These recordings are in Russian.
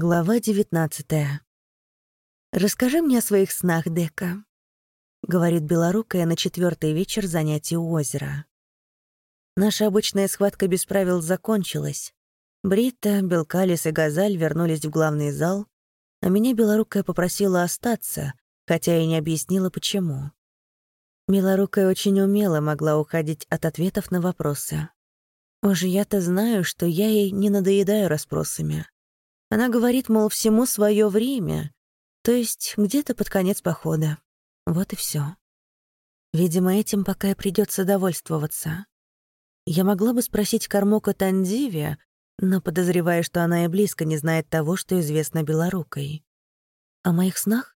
Глава девятнадцатая. «Расскажи мне о своих снах, Дека», — говорит белорукая на четвертый вечер занятий у озера. Наша обычная схватка без правил закончилась. Брита, Белкалис и Газаль вернулись в главный зал, а меня белорукая попросила остаться, хотя и не объяснила, почему. Белорукая очень умело могла уходить от ответов на вопросы. Уж я-то знаю, что я ей не надоедаю расспросами. Она говорит, мол, всему свое время, то есть где-то под конец похода. Вот и все. Видимо, этим пока и придется довольствоваться. Я могла бы спросить Кармока Тандиви, но подозреваю, что она и близко не знает того, что известно белорукой. О моих снах?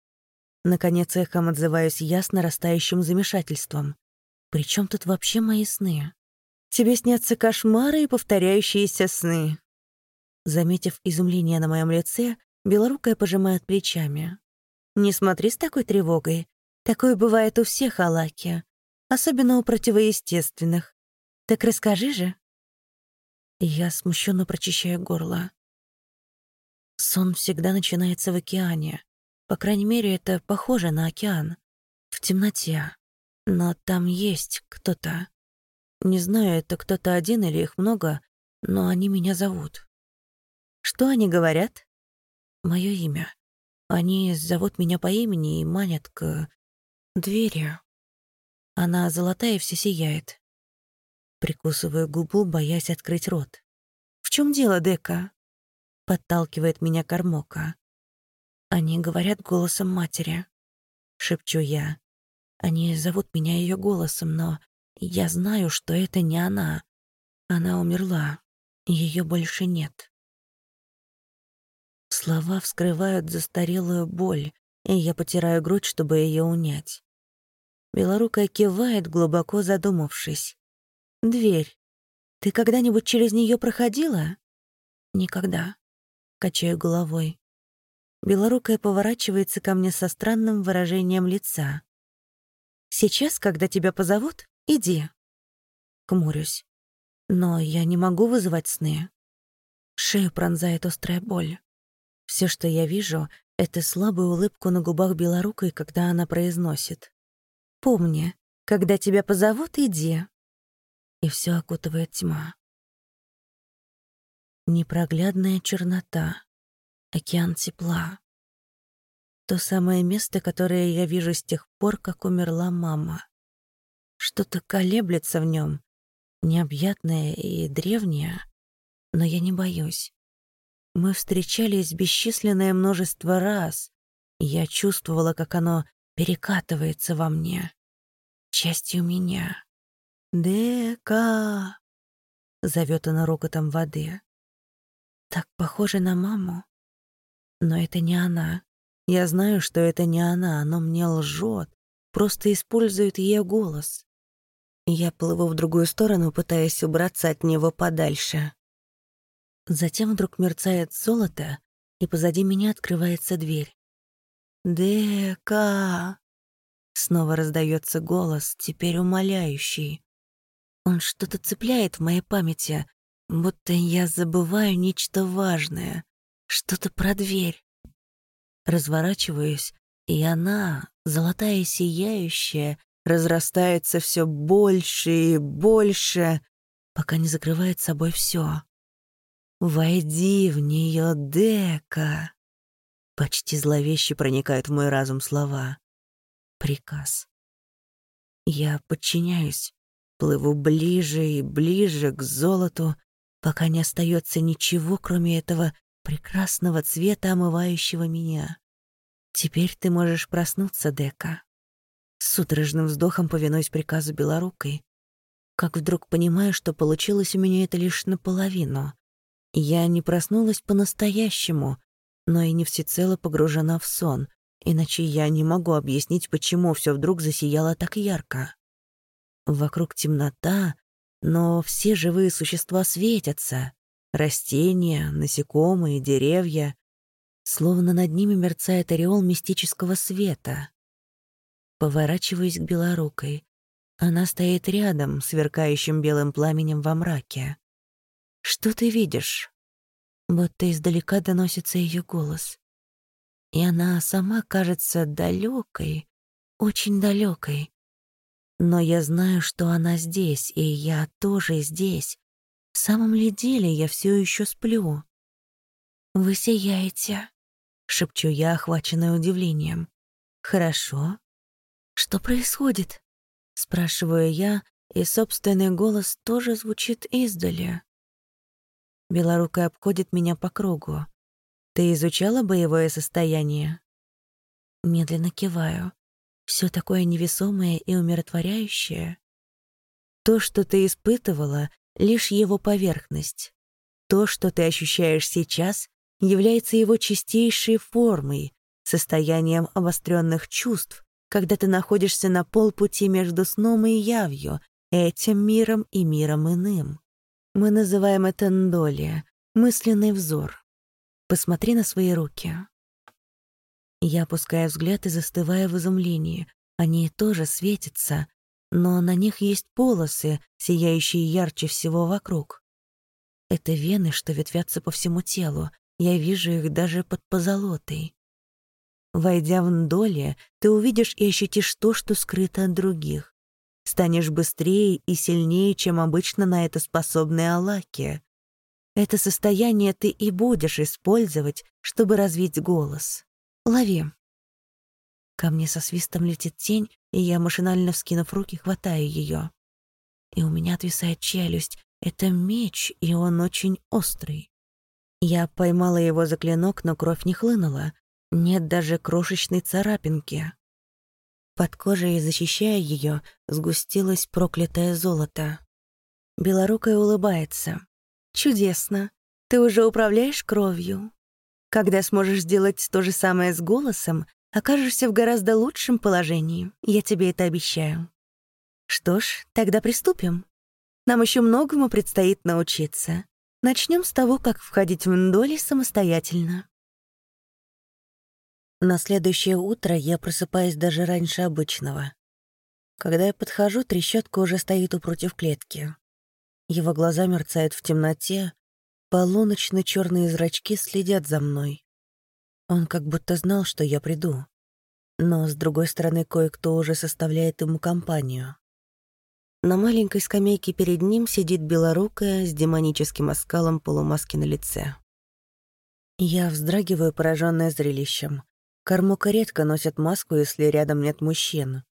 Наконец эхом отзываюсь я с нарастающим замешательством. Причем тут вообще мои сны? Тебе снятся кошмары и повторяющиеся сны. Заметив изумление на моем лице, белорукая пожимает плечами. «Не смотри с такой тревогой. Такое бывает у всех Алаки, особенно у противоестественных. Так расскажи же». Я смущенно прочищаю горло. Сон всегда начинается в океане. По крайней мере, это похоже на океан. В темноте. Но там есть кто-то. Не знаю, это кто-то один или их много, но они меня зовут. Что они говорят? Мое имя. Они зовут меня по имени и манят к двери. Она золотая и все сияет. Прикусываю губу, боясь открыть рот. «В чем дело, Дека?» Подталкивает меня Кормока. Они говорят голосом матери. Шепчу я. Они зовут меня ее голосом, но я знаю, что это не она. Она умерла. Ее больше нет. Слова вскрывают застарелую боль, и я потираю грудь, чтобы ее унять. Белорукая кивает, глубоко задумавшись. «Дверь. Ты когда-нибудь через нее проходила?» «Никогда», — качаю головой. Белорукая поворачивается ко мне со странным выражением лица. «Сейчас, когда тебя позовут, иди». Кмурюсь. Но я не могу вызывать сны. Шею пронзает острая боль. Все, что я вижу, — это слабую улыбку на губах белорукой, когда она произносит. «Помни, когда тебя позовут, иди». И все окутывает тьма. Непроглядная чернота, океан тепла. То самое место, которое я вижу с тех пор, как умерла мама. Что-то колеблется в нем, необъятное и древнее, но я не боюсь. Мы встречались бесчисленное множество раз, и я чувствовала, как оно перекатывается во мне, частью меня. «Дека!» — зовет она рокотом воды. Так похоже на маму. Но это не она. Я знаю, что это не она, но мне лжет, просто использует ее голос. Я плыву в другую сторону, пытаясь убраться от него подальше. Затем вдруг мерцает золото, и позади меня открывается дверь. «Дека!» Снова раздается голос, теперь умоляющий. Он что-то цепляет в моей памяти, будто я забываю нечто важное, что-то про дверь. Разворачиваюсь, и она, золотая и сияющая, разрастается все больше и больше, пока не закрывает собой все. «Войди в нее, Дека!» Почти зловеще проникают в мой разум слова. Приказ. Я подчиняюсь, плыву ближе и ближе к золоту, пока не остается ничего, кроме этого прекрасного цвета, омывающего меня. Теперь ты можешь проснуться, Дека. С судорожным вздохом повинуюсь приказу белорукой. Как вдруг понимаю, что получилось у меня это лишь наполовину. Я не проснулась по-настоящему, но и не всецело погружена в сон, иначе я не могу объяснить, почему все вдруг засияло так ярко. Вокруг темнота, но все живые существа светятся. Растения, насекомые, деревья. Словно над ними мерцает ореол мистического света. Поворачиваюсь к белорукой. Она стоит рядом, сверкающим белым пламенем во мраке. «Что ты видишь?» будто издалека доносится ее голос. И она сама кажется далекой, очень далекой. Но я знаю, что она здесь, и я тоже здесь. В самом ли деле я все еще сплю? «Вы сияете», — шепчу я, охваченная удивлением. «Хорошо. Что происходит?» — спрашиваю я, и собственный голос тоже звучит издали. Белорукая обходит меня по кругу. «Ты изучала боевое состояние?» Медленно киваю. Все такое невесомое и умиротворяющее. То, что ты испытывала, — лишь его поверхность. То, что ты ощущаешь сейчас, является его чистейшей формой, состоянием обостренных чувств, когда ты находишься на полпути между сном и явью, этим миром и миром иным. Мы называем это Ндоли, мысленный взор. Посмотри на свои руки. Я опускаю взгляд и застываю в изумлении. Они тоже светятся, но на них есть полосы, сияющие ярче всего вокруг. Это вены, что ветвятся по всему телу. Я вижу их даже под позолотой. Войдя в Ндоли, ты увидишь и ощутишь то, что скрыто от других станешь быстрее и сильнее, чем обычно на это способны Алаки. Это состояние ты и будешь использовать, чтобы развить голос. Лови. Ко мне со свистом летит тень, и я, машинально вскинув руки, хватаю ее. И у меня отвисает челюсть. Это меч, и он очень острый. Я поймала его за клинок, но кровь не хлынула. Нет даже крошечной царапинки. Под кожей, защищая ее, сгустилось проклятое золото. Белорукая улыбается. «Чудесно. Ты уже управляешь кровью. Когда сможешь сделать то же самое с голосом, окажешься в гораздо лучшем положении. Я тебе это обещаю. Что ж, тогда приступим. Нам еще многому предстоит научиться. Начнем с того, как входить в Ндоли самостоятельно. На следующее утро я просыпаюсь даже раньше обычного. Когда я подхожу, трещотка уже стоит у против клетки. Его глаза мерцают в темноте, полуночно черные зрачки следят за мной. Он как будто знал, что я приду. Но, с другой стороны, кое-кто уже составляет ему компанию. На маленькой скамейке перед ним сидит белорукая с демоническим оскалом полумаски на лице. Я вздрагиваю, пораженная зрелищем. Кормока редко носят маску, если рядом нет мужчин.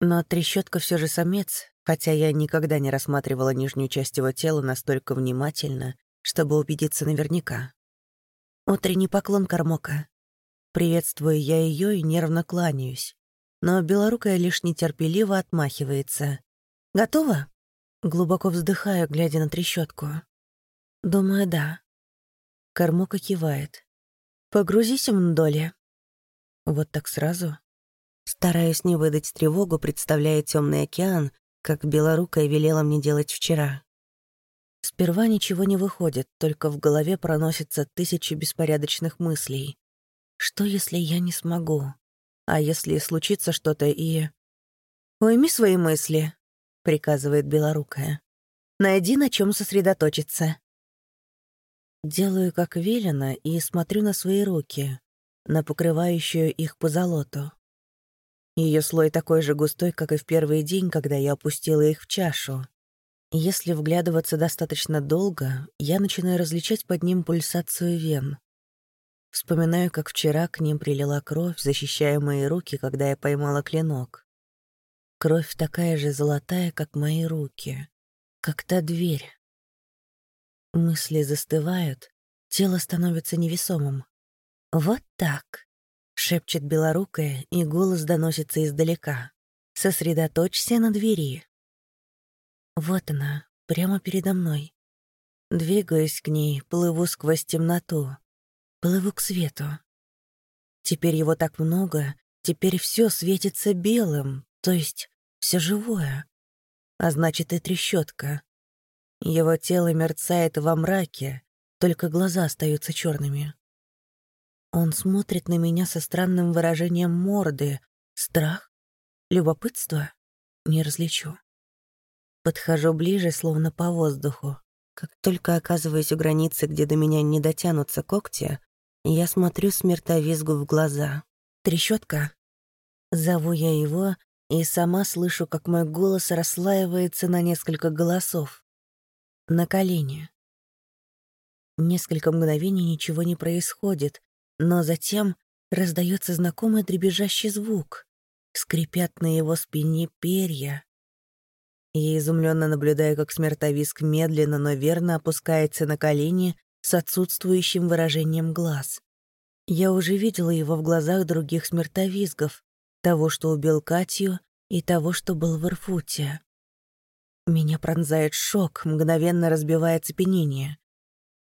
Но трещотка все же самец, хотя я никогда не рассматривала нижнюю часть его тела настолько внимательно, чтобы убедиться наверняка. Утренний поклон Кормока. Приветствую я ее и нервно кланяюсь. Но белорукая лишь нетерпеливо отмахивается. «Готова?» Глубоко вздыхаю, глядя на трещотку. «Думаю, да». Кормока кивает. «Погрузись в Ндоле. Вот так сразу? Стараюсь не выдать тревогу, представляя темный океан, как белорукая велела мне делать вчера. Сперва ничего не выходит, только в голове проносятся тысячи беспорядочных мыслей. Что, если я не смогу? А если случится что-то и... «Уйми свои мысли», — приказывает белорукая. «Найди, на чем сосредоточиться». Делаю, как велено, и смотрю на свои руки на покрывающую их по золоту. Ее слой такой же густой, как и в первый день, когда я опустила их в чашу. Если вглядываться достаточно долго, я начинаю различать под ним пульсацию вен. Вспоминаю, как вчера к ним прилила кровь, защищая мои руки, когда я поймала клинок. Кровь такая же золотая, как мои руки, как та дверь. Мысли застывают, тело становится невесомым. «Вот так», — шепчет белорукая, и голос доносится издалека. «Сосредоточься на двери». Вот она, прямо передо мной. Двигаюсь к ней, плыву сквозь темноту. Плыву к свету. Теперь его так много, теперь все светится белым, то есть все живое. А значит, и трещотка. Его тело мерцает во мраке, только глаза остаются черными. Он смотрит на меня со странным выражением морды. Страх? Любопытство? Не различу. Подхожу ближе, словно по воздуху. Как только оказываюсь у границы, где до меня не дотянутся когти, я смотрю смертовизгу в глаза. «Трещотка?» Зову я его и сама слышу, как мой голос расслаивается на несколько голосов. На колени. Несколько мгновений ничего не происходит, но затем раздается знакомый дребезжащий звук. Скрипят на его спине перья. Я изумленно наблюдаю, как смертовиск медленно, но верно опускается на колени с отсутствующим выражением глаз. Я уже видела его в глазах других смертовизгов, того, что убил Катю, и того, что был в Ирфуте. Меня пронзает шок, мгновенно разбивая цепенение.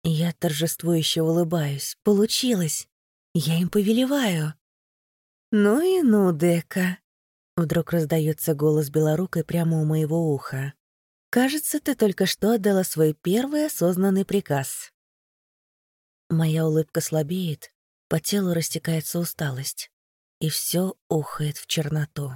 Я торжествующе улыбаюсь. Получилось! Я им повелеваю. «Ну и ну, Дека!» Вдруг раздается голос белорукой прямо у моего уха. «Кажется, ты только что отдала свой первый осознанный приказ». Моя улыбка слабеет, по телу растекается усталость, и все ухает в черноту.